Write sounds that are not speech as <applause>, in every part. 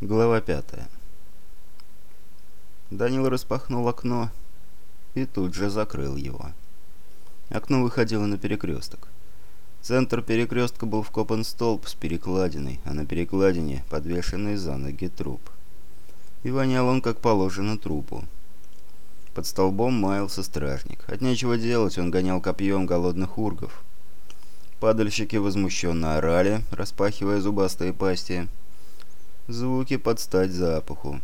Глава 5 Данил распахнул окно и тут же закрыл его. Окно выходило на перекресток. Центр перекрестка был вкопан столб с перекладиной, а на перекладине подвешенный за ноги труп. И вонял он, как положено, трупу. Под столбом маялся стражник. От нечего делать, он гонял копьем голодных ургов. Падальщики возмущенно орали, распахивая зубастые пасти, звуки подстать запаху.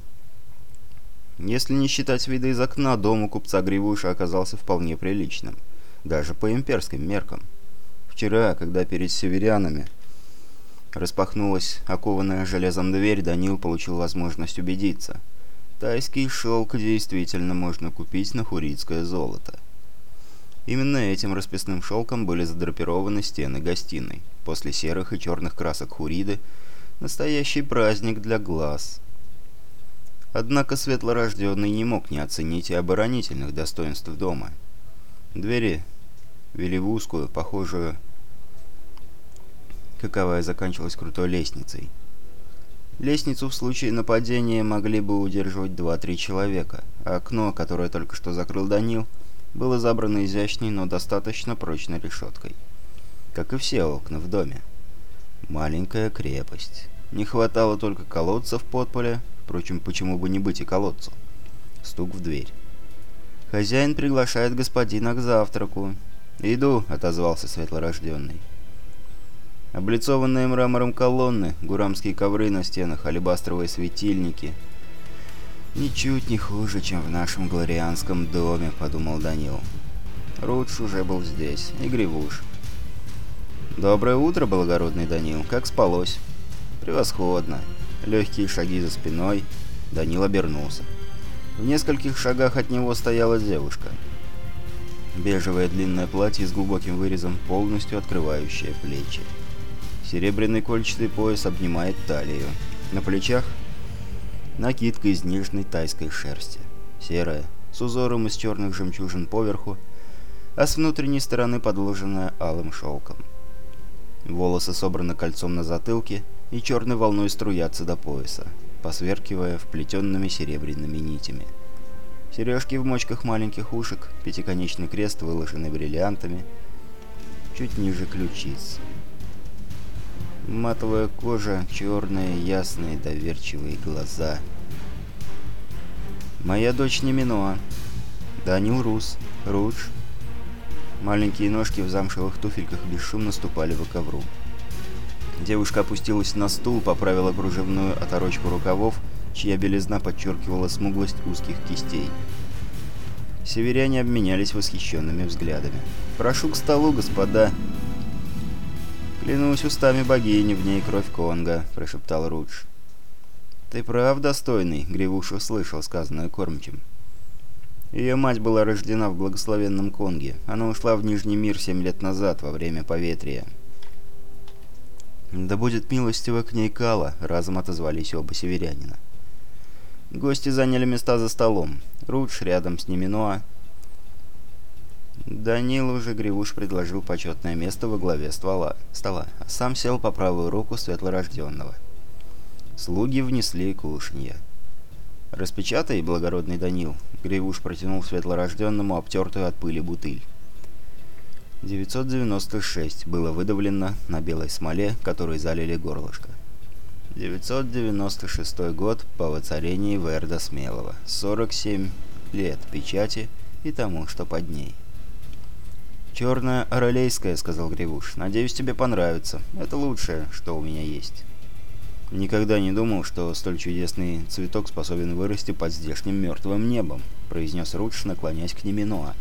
Если не считать вида из окна, дом у купца Гривуша оказался вполне приличным, даже по имперским меркам. Вчера, когда перед северянами распахнулась окованная железом дверь, Данил получил возможность убедиться. Тайский шелк действительно можно купить на хурицкое золото. Именно этим расписным шелком были задрапированы стены гостиной. После серых и черных красок хуриды настоящий праздник для глаз. Однако светлорожденный не мог не оценить и оборонительных достоинств дома. Двери вели в узкую, похожую, каковая заканчивалась крутой лестницей. Лестницу в случае нападения могли бы удерживать 2-3 человека, а окно, которое только что закрыл Данил, было забрано изящной, но достаточно прочной решеткой. Как и все окна в доме маленькая крепость. Не хватало только колодца в подполе, впрочем, почему бы не быть и колодцу. Стук в дверь. «Хозяин приглашает господина к завтраку». «Иду», — отозвался светлорожденный. Облицованные мрамором колонны, гурамские ковры на стенах, алебастровые светильники. «Ничуть не хуже, чем в нашем глорианском доме», — подумал Данил. Рудж уже был здесь, и Гривуш. «Доброе утро, благородный Данил. Как спалось?» «Превосходно. Легкие шаги за спиной». Данил обернулся. В нескольких шагах от него стояла девушка. Бежевое длинное платье с глубоким вырезом, полностью открывающее плечи. Серебряный кольчатый пояс обнимает талию. На плечах накидка из нежной тайской шерсти. Серая, с узором из черных жемчужин поверху, а с внутренней стороны подложенная алым шелком. Волосы собраны кольцом на затылке и черной волной струятся до пояса, посверкивая вплетенными серебряными нитями. Сережки в мочках маленьких ушек, пятиконечный крест, выложенный бриллиантами, чуть ниже ключиц. Матовая кожа, черные, ясные, доверчивые глаза. «Моя дочь не Миноа. Данил Рус. Рудж. Маленькие ножки в замшевых туфельках бесшумно ступали по ковру. Девушка опустилась на стул, поправила кружевную оторочку рукавов, чья белизна подчеркивала смуглость узких кистей. Северяне обменялись восхищенными взглядами. «Прошу к столу, господа!» «Клянусь устами богини, в ней кровь Конга», — прошептал Рудж. «Ты прав, достойный», — Гривуш услышал сказанное кормчим. Ее мать была рождена в благословенном Конге. Она ушла в Нижний мир семь лет назад, во время поветрия. «Да будет милостива к ней Кала», — разом отозвались оба северянина. Гости заняли места за столом. Рудж рядом с ними Ноа. Данил уже Гривуш предложил почетное место во главе ствола, стола, а сам сел по правую руку светлорожденного. Слуги внесли кушанье. «Распечатай, благородный Данил», — Гривуш протянул светлорожденному обтертую от пыли бутыль. 996 было выдавлено на белой смоле, которой залили горлышко. 996 год по воцарении Верда Смелого. 47 лет печати и тому, что под ней. «Черная оролейская», — сказал Гривуш. «Надеюсь, тебе понравится. Это лучшее, что у меня есть». Никогда не думал, что столь чудесный цветок способен вырасти под здешним мертвым небом», — произнес Рудж, наклонясь к Неминоа.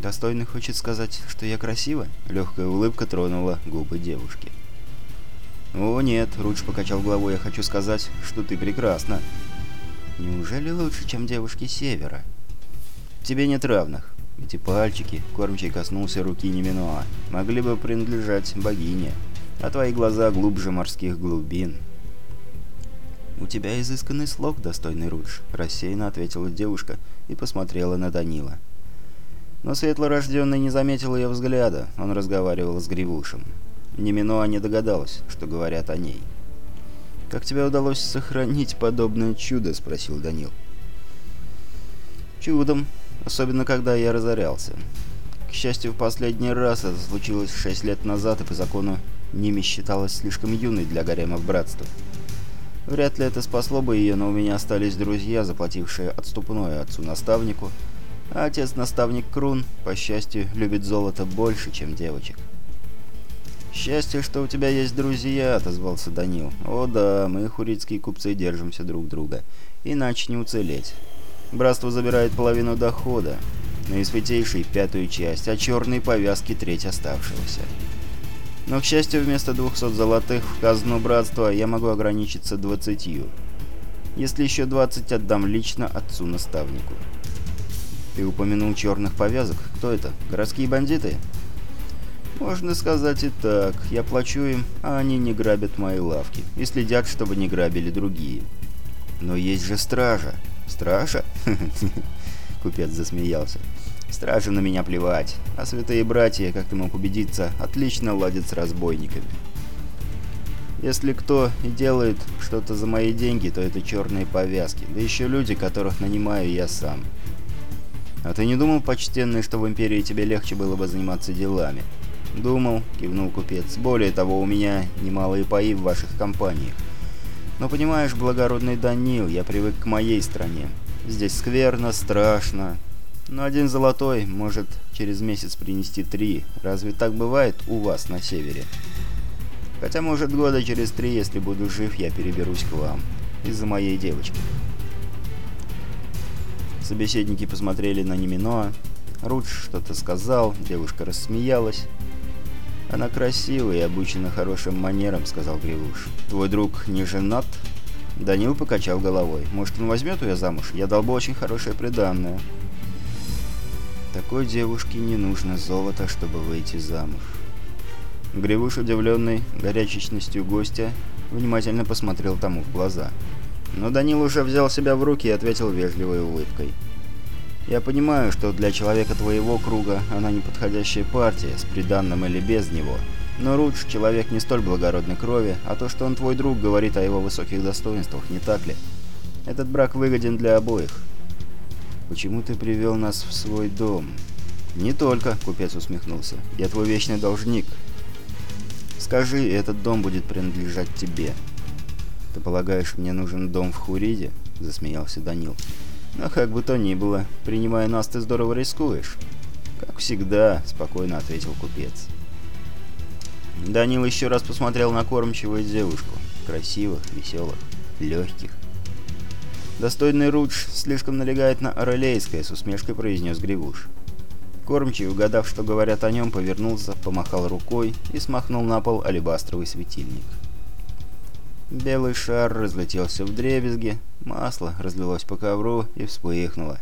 «Достойный хочет сказать, что я красива?» — легкая улыбка тронула губы девушки. «О нет», — Рудж покачал головой, — «я хочу сказать, что ты прекрасна». «Неужели лучше, чем девушки Севера?» «Тебе нет равных. Эти пальчики», — кормчий коснулся руки Неминоа, — «могли бы принадлежать богине» а твои глаза глубже морских глубин». «У тебя изысканный слог, достойный Рудж», — рассеянно ответила девушка и посмотрела на Данила. Но светлорожденный не заметил ее взгляда, он разговаривал с Гривушем. Неминоа не догадалась, что говорят о ней. «Как тебе удалось сохранить подобное чудо?» — спросил Данил. «Чудом, особенно когда я разорялся. К счастью, в последний раз это случилось шесть лет назад, и по закону ними считалась слишком юной для гаремов братства. Вряд ли это спасло бы ее, но у меня остались друзья, заплатившие отступное отцу-наставнику, а отец-наставник Крун, по счастью, любит золото больше, чем девочек. «Счастье, что у тебя есть друзья», — отозвался Данил. «О да, мы, хурицкие купцы, держимся друг друга. Иначе не уцелеть. Братство забирает половину дохода, наисвятейший — пятую часть, а черные повязки — треть оставшегося». Но, к счастью, вместо 200 золотых в казну братства я могу ограничиться 20. Если еще 20, отдам лично отцу-наставнику. Ты упомянул черных повязок. Кто это? Городские бандиты? Можно сказать и так. Я плачу им, а они не грабят мои лавки. И следят, чтобы не грабили другие. Но есть же стража. Стража? <laughs> — купец засмеялся. Страшно на меня плевать, а святые братья, как ты мог убедиться, отлично ладят с разбойниками. Если кто и делает что-то за мои деньги, то это черные повязки, да еще люди, которых нанимаю я сам. А ты не думал, почтенный, что в Империи тебе легче было бы заниматься делами?» «Думал», — кивнул купец. «Более того, у меня немалые паи в ваших компаниях. Но понимаешь, благородный Данил, я привык к моей стране, Здесь скверно, страшно. Но один золотой может через месяц принести три. Разве так бывает у вас на севере? Хотя, может, года через три, если буду жив, я переберусь к вам. Из-за моей девочки. Собеседники посмотрели на Неминоа. Рудж что-то сказал, девушка рассмеялась. «Она красивая и обучена хорошим манерам», — сказал Гривуш. «Твой друг не женат?» Данил покачал головой. «Может, он возьмет ее замуж? Я дал бы очень хорошее приданное». «Такой девушке не нужно золото, чтобы выйти замуж». Гривуш, удивленный горячечностью гостя, внимательно посмотрел тому в глаза. Но Данил уже взял себя в руки и ответил вежливой улыбкой. «Я понимаю, что для человека твоего круга она неподходящая партия, с приданным или без него» но Рудж — человек не столь благородной крови, а то, что он твой друг, говорит о его высоких достоинствах, не так ли? Этот брак выгоден для обоих. Почему ты привел нас в свой дом? Не только, — купец усмехнулся, — я твой вечный должник. Скажи, этот дом будет принадлежать тебе. Ты полагаешь, мне нужен дом в Хуриде? — засмеялся Данил. Но как бы то ни было, принимая нас, ты здорово рискуешь. Как всегда, — спокойно ответил купец. — Данил еще раз посмотрел на кормчивую девушку. Красивых, веселых, легких. «Достойный Рудж слишком налегает на Орелейское», — с усмешкой произнес Грибуш. Кормчий, угадав, что говорят о нем, повернулся, помахал рукой и смахнул на пол алебастровый светильник. Белый шар разлетелся в дребезги, масло разлилось по ковру и вспыхнуло.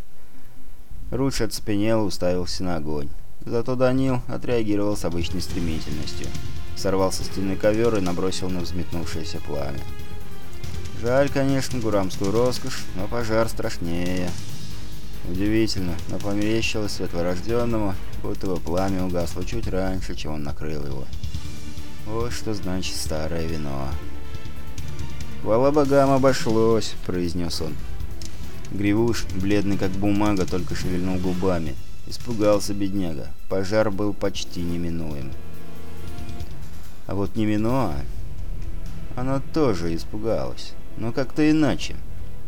Руч оцепенел и уставился на огонь. Зато Данил отреагировал с обычной стремительностью сорвал со стены ковер и набросил на взметнувшееся пламя. Жаль, конечно, гурамскую роскошь, но пожар страшнее. Удивительно, но померещилось светворожденному, будто бы пламя угасло чуть раньше, чем он накрыл его. Вот что значит старое вино. «Хвала богам обошлось», — произнес он. Гривуш, бледный как бумага, только шевельнул губами. Испугался бедняга. Пожар был почти неминуем. А вот Неминоа... Она тоже испугалась, но как-то иначе.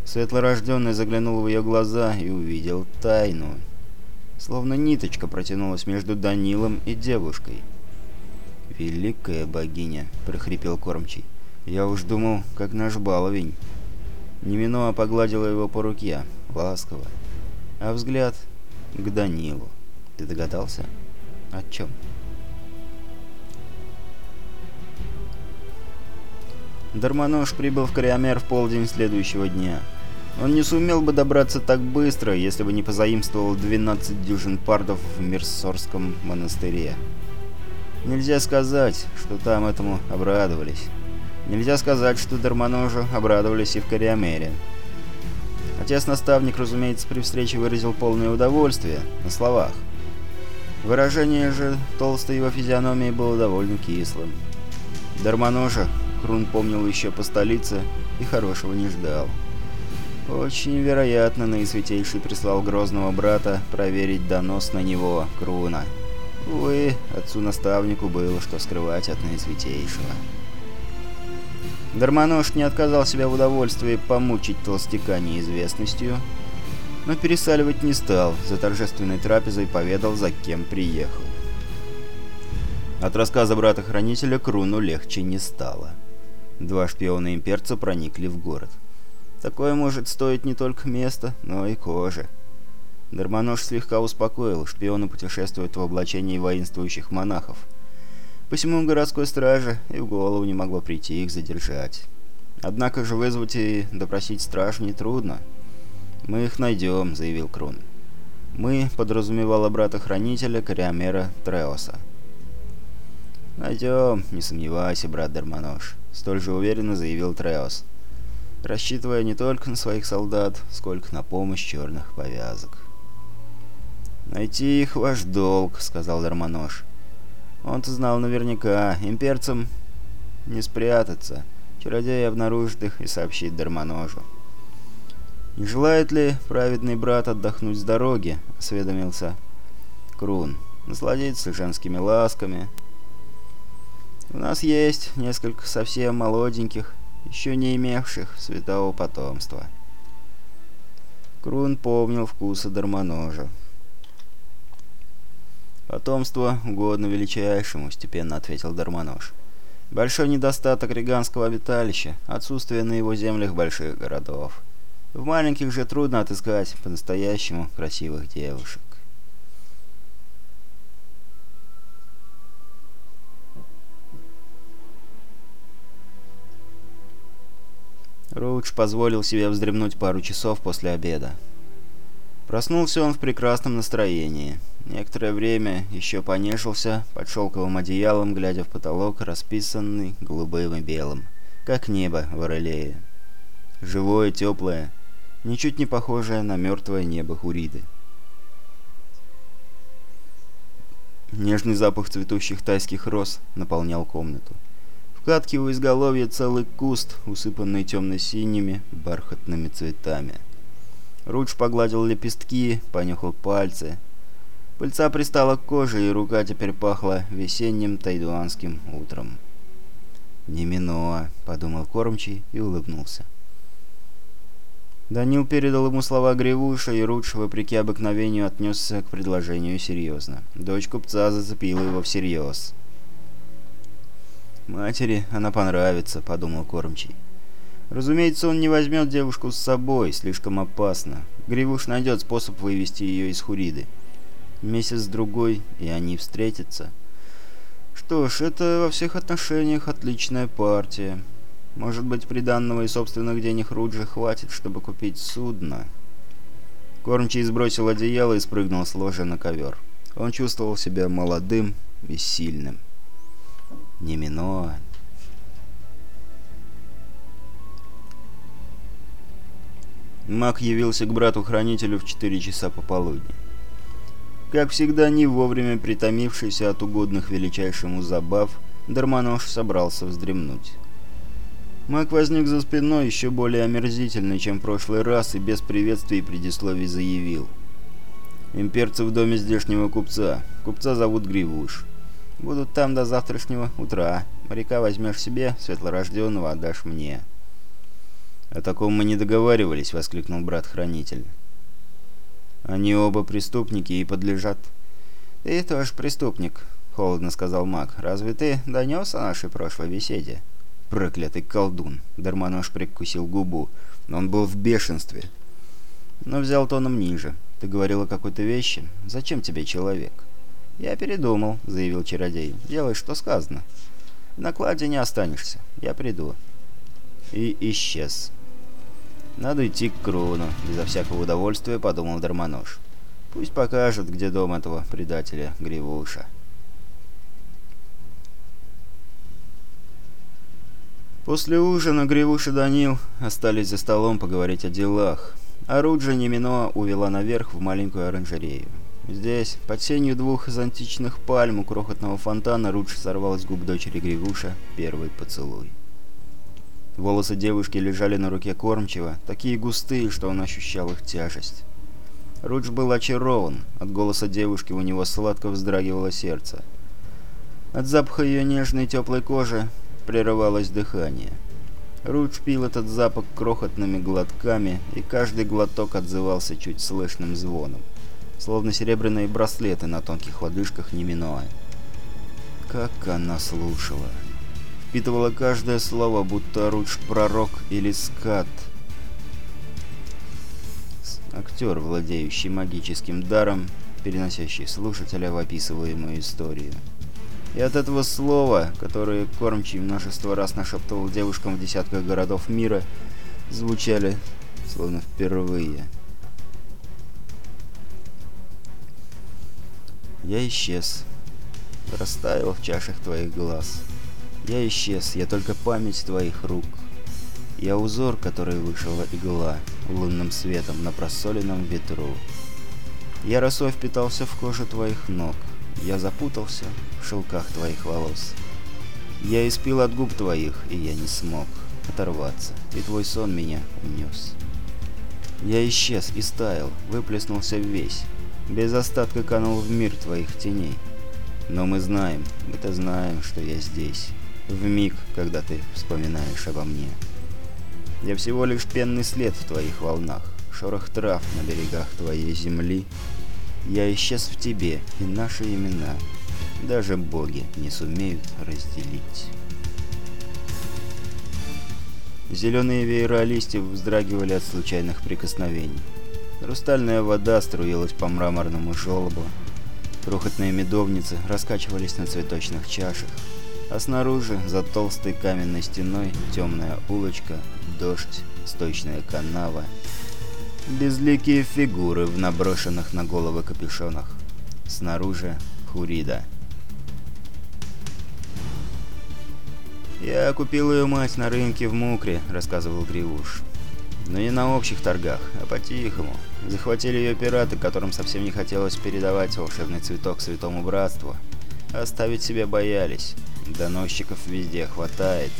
Светлорожденный заглянул в ее глаза и увидел тайну. Словно ниточка протянулась между Данилом и девушкой. «Великая богиня!» – прохрипел кормчий. «Я уж думал, как наш баловень». Неминоа погладила его по руке, ласково. А взгляд к Данилу. «Ты догадался?» «О чем?» Дармонож прибыл в Кориомер в полдень следующего дня. Он не сумел бы добраться так быстро, если бы не позаимствовал 12 дюжин пардов в Мирсорском монастыре. Нельзя сказать, что там этому обрадовались. Нельзя сказать, что Дармоножу обрадовались и в Кориомере. Отец-наставник, разумеется, при встрече выразил полное удовольствие, на словах. Выражение же толстой его физиономии было довольно кислым. Дармоножа Крун помнил еще по столице и хорошего не ждал. Очень вероятно, Наисвятейший прислал грозного брата проверить донос на него, Круна. Увы, отцу-наставнику было что скрывать от Наисвятейшего. Дармонож не отказал себя в удовольствии помучить толстяка неизвестностью, но пересаливать не стал, за торжественной трапезой поведал, за кем приехал. От рассказа брата-хранителя Круну легче не стало. Два шпиона имперца проникли в город. Такое может стоить не только места, но и кожи. Дармонож слегка успокоил, шпионы путешествуют в облачении воинствующих монахов. Посему городской страже и в голову не могло прийти их задержать. Однако же вызвать и допросить страж нетрудно. «Мы их найдем», — заявил Крон. «Мы» подразумевала брата-хранителя Кориомера Треоса. «Найдем, не сомневайся, брат Дармонож» столь же уверенно заявил Треос, рассчитывая не только на своих солдат, сколько на помощь черных повязок. «Найти их ваш долг», — сказал Дармонож. Он-то знал наверняка, имперцам не спрятаться. Чародей обнаружит их и сообщит Дармоножу. «Не желает ли праведный брат отдохнуть с дороги?» — осведомился Крун. «Насладиться женскими ласками, у нас есть несколько совсем молоденьких, еще не имевших святого потомства. Крун помнил вкуса дармоножа. «Потомство угодно величайшему», — степенно ответил Дармонож. «Большой недостаток риганского обиталища — отсутствие на его землях больших городов. В маленьких же трудно отыскать по-настоящему красивых девушек. Роуч позволил себе вздремнуть пару часов после обеда. Проснулся он в прекрасном настроении. Некоторое время еще понежился под шелковым одеялом, глядя в потолок, расписанный голубым и белым, как небо в Орелее. Живое, теплое, ничуть не похожее на мертвое небо Хуриды. Нежный запах цветущих тайских роз наполнял комнату. В катке у изголовья целый куст, усыпанный темно-синими бархатными цветами. Руч погладил лепестки, понюхал пальцы. Пыльца пристала к коже, и рука теперь пахла весенним тайдуанским утром. «Не — подумал кормчий и улыбнулся. Данил передал ему слова Гривуша, и Рудж, вопреки обыкновению, отнесся к предложению серьезно. Дочь купца зацепила его всерьез. Матери она понравится, подумал кормчий. Разумеется, он не возьмет девушку с собой, слишком опасно. Гривуш найдет способ вывести ее из Хуриды. Месяц-другой, и они встретятся. Что ж, это во всех отношениях отличная партия. Может быть, приданного и собственных денег Руджи хватит, чтобы купить судно. Кормчий сбросил одеяло и спрыгнул с ложа на ковер. Он чувствовал себя молодым и сильным. Немино. Мак явился к брату-хранителю в 4 часа пополудни. Как всегда, не вовремя притомившийся от угодных величайшему забав, Дармонож собрался вздремнуть. Мак возник за спиной, еще более омерзительный, чем в прошлый раз, и без приветствий и предисловий заявил. «Имперцы в доме здешнего купца. Купца зовут Гривуш. Будут там до завтрашнего утра. Моряка возьмешь себе, светлорожденного отдашь мне». «О таком мы не договаривались», — воскликнул брат-хранитель. «Они оба преступники и подлежат...» «Ты тоже преступник», — холодно сказал маг. «Разве ты донес о нашей прошлой беседе?» «Проклятый колдун!» — Дармонож прикусил губу. но «Он был в бешенстве». «Но взял тоном ниже. Ты говорил о какой-то вещи. Зачем тебе человек?» «Я передумал», — заявил чародей. «Делай, что сказано. В накладе не останешься. Я приду». И исчез. «Надо идти к Крону», — безо всякого удовольствия подумал Дармонож. «Пусть покажет, где дом этого предателя Гривуша». После ужина Гривуш и Данил остались за столом поговорить о делах, Оруджа Немино увела наверх в маленькую оранжерею. Здесь, под сенью двух из античных пальм у крохотного фонтана, Рудж сорвал с губ дочери Григуша первый поцелуй. Волосы девушки лежали на руке кормчего, такие густые, что он ощущал их тяжесть. Рудж был очарован, от голоса девушки у него сладко вздрагивало сердце. От запаха ее нежной теплой кожи прерывалось дыхание. Рудж пил этот запах крохотными глотками, и каждый глоток отзывался чуть слышным звоном словно серебряные браслеты на тонких лодыжках неминое. Как она слушала. Впитывала каждое слово, будто руч пророк или скат. Актер, владеющий магическим даром, переносящий слушателя в описываемую историю. И от этого слова, которое кормчий множество раз нашептывал девушкам в десятках городов мира, звучали словно впервые – Я исчез. Растаял в чашах твоих глаз. Я исчез, я только память твоих рук. Я узор, который вышла игла лунным светом на просоленном ветру. Я росой впитался в кожу твоих ног. Я запутался в шелках твоих волос. Я испил от губ твоих, и я не смог оторваться, и твой сон меня унес. Я исчез и стаял, выплеснулся весь, без остатка канул в мир твоих теней. Но мы знаем, мы-то знаем, что я здесь, в миг, когда ты вспоминаешь обо мне. Я всего лишь пенный след в твоих волнах, шорох трав на берегах твоей земли. Я исчез в тебе, и наши имена даже боги не сумеют разделить. Зеленые веера листьев вздрагивали от случайных прикосновений. Хрустальная вода струилась по мраморному желобу. Крохотные медовницы раскачивались на цветочных чашах. А снаружи, за толстой каменной стеной, темная улочка, дождь, сточная канава. Безликие фигуры в наброшенных на головы капюшонах. Снаружи Хурида. «Я купил ее мать на рынке в Мукре», — рассказывал Гривуш. «Но не на общих торгах, а по-тихому, Захватили ее пираты, которым совсем не хотелось передавать волшебный цветок святому братству. Оставить себе боялись. Доносчиков везде хватает.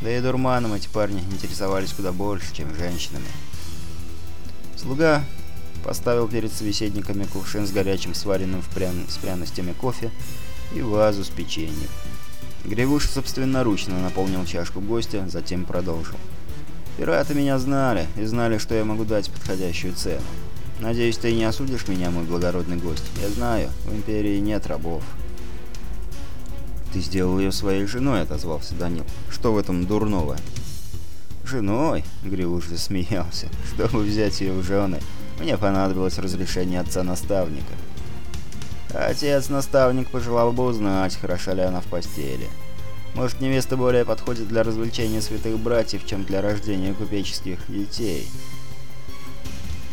Да и дурманом эти парни интересовались куда больше, чем женщинами. Слуга поставил перед собеседниками кувшин с горячим сваренным в прян... с пряностями кофе и вазу с печеньем. Гривуш собственноручно наполнил чашку гостя, затем продолжил. Пираты меня знали, и знали, что я могу дать подходящую цену. Надеюсь, ты не осудишь меня, мой благородный гость. Я знаю, в Империи нет рабов. «Ты сделал ее своей женой», — отозвался Данил. «Что в этом дурного?» «Женой?» — Грил уже засмеялся. <laughs> «Чтобы взять ее в жены, мне понадобилось разрешение отца-наставника». Отец-наставник пожелал бы узнать, хороша ли она в постели. Может, невеста более подходит для развлечения святых братьев, чем для рождения купеческих детей.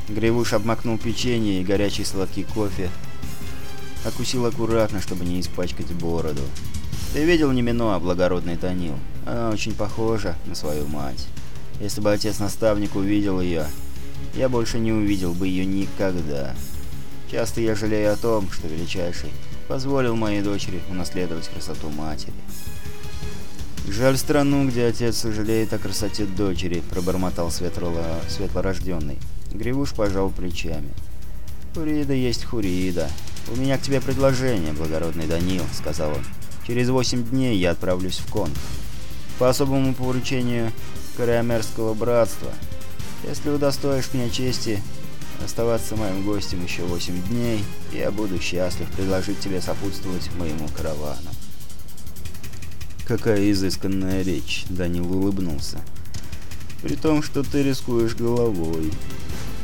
Гривуш обмакнул печенье и горячий сладкий кофе. Окусил аккуратно, чтобы не испачкать бороду. Ты видел Немино, а благородный Танил? Она очень похожа на свою мать. Если бы отец-наставник увидел ее, я больше не увидел бы ее никогда. Часто я жалею о том, что величайший позволил моей дочери унаследовать красоту матери. «Жаль страну, где отец сожалеет о красоте дочери», — пробормотал светло... светлорожденный. Гривуш пожал плечами. «Хурида есть Хурида. У меня к тебе предложение, благородный Данил», — сказал он. «Через восемь дней я отправлюсь в Конг. По особому поручению кореомерского братства. Если удостоишь меня чести оставаться моим гостем еще восемь дней, я буду счастлив предложить тебе сопутствовать моему каравану» какая изысканная речь!» — Данил улыбнулся. «При том, что ты рискуешь головой».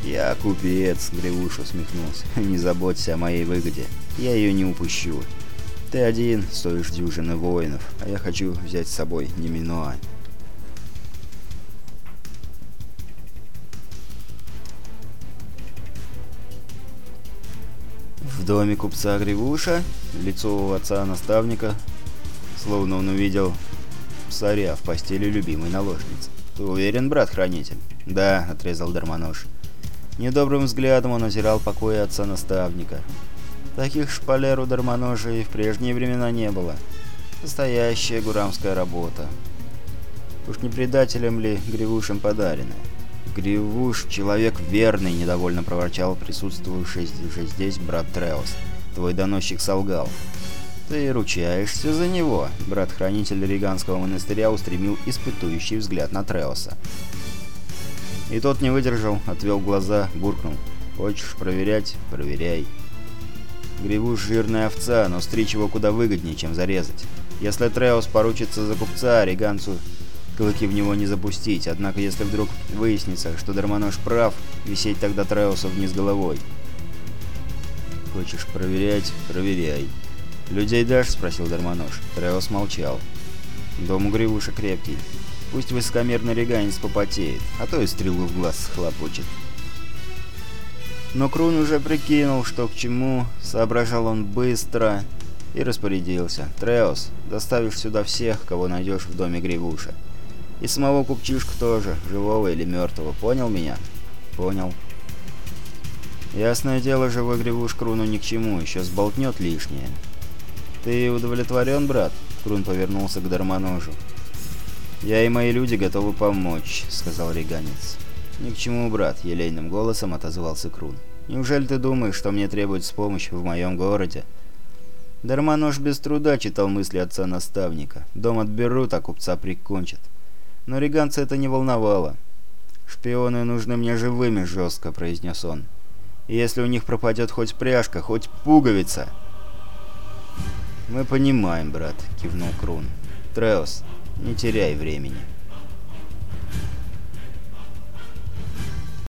«Я купец», — Гривуш усмехнулся. «Не заботься о моей выгоде. Я ее не упущу. Ты один, стоишь дюжины воинов, а я хочу взять с собой Неминоа». В доме купца Гривуша, лицо у отца-наставника, Словно он увидел царя в постели любимой наложницы. «Ты уверен, брат-хранитель?» «Да», — отрезал Дармонож. Недобрым взглядом он озирал покоя отца-наставника. Таких шпалер у Дармоножа и в прежние времена не было. Настоящая гурамская работа. Уж не предателем ли Гривушем подарено? «Гривуш — человек верный», — недовольно проворчал присутствующий уже здесь брат Треос. «Твой доносчик солгал. «Ты ручаешься за него?» — брат-хранитель Риганского монастыря устремил испытующий взгляд на Треоса. И тот не выдержал, отвел глаза, буркнул. «Хочешь проверять? Проверяй». Гриву жирная овца, но стричь его куда выгоднее, чем зарезать. Если Треос поручится за купца, Риганцу клыки в него не запустить, однако если вдруг выяснится, что Дармонож прав, висеть тогда Треосу вниз головой. «Хочешь проверять? Проверяй». «Людей дашь?» – спросил Дармонож. Тревос молчал. «Дом угревуша крепкий. Пусть высокомерный реганец попотеет, а то и стрелу в глаз схлопочет». Но Крун уже прикинул, что к чему, соображал он быстро и распорядился. «Треос, доставишь сюда всех, кого найдешь в доме Гривуша. И самого купчишку тоже, живого или мертвого. Понял меня?» «Понял». «Ясное дело, живой Гривуш Круну ни к чему, еще сболтнет лишнее». «Ты удовлетворен, брат?» — Крун повернулся к Дармоножу. «Я и мои люди готовы помочь», — сказал Риганец. «Ни к чему, брат», — елейным голосом отозвался Крун. «Неужели ты думаешь, что мне требуется помощь в моем городе?» Дармонож без труда читал мысли отца-наставника. «Дом отберут, а купца прикончат». Но Реганца это не волновало. «Шпионы нужны мне живыми», — жестко произнес он. «Если у них пропадет хоть пряжка, хоть пуговица...» «Мы понимаем, брат», — кивнул Крун. «Треос, не теряй времени».